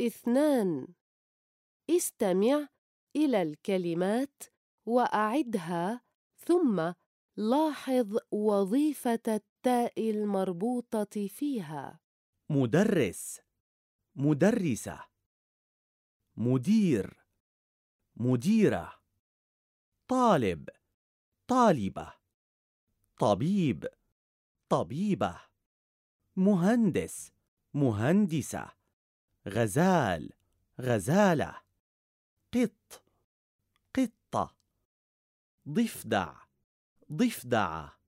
اثنان. استمع إلى الكلمات وأعدها ثم لاحظ وظيفة التاء المربوطة فيها. مدرس. مدرسة. مدير. مديرة. طالب. طالبة. طبيب. طبيبة. مهندس. مهندسة. غزال غزالة. قط قطة. ضفدع ضفدعة.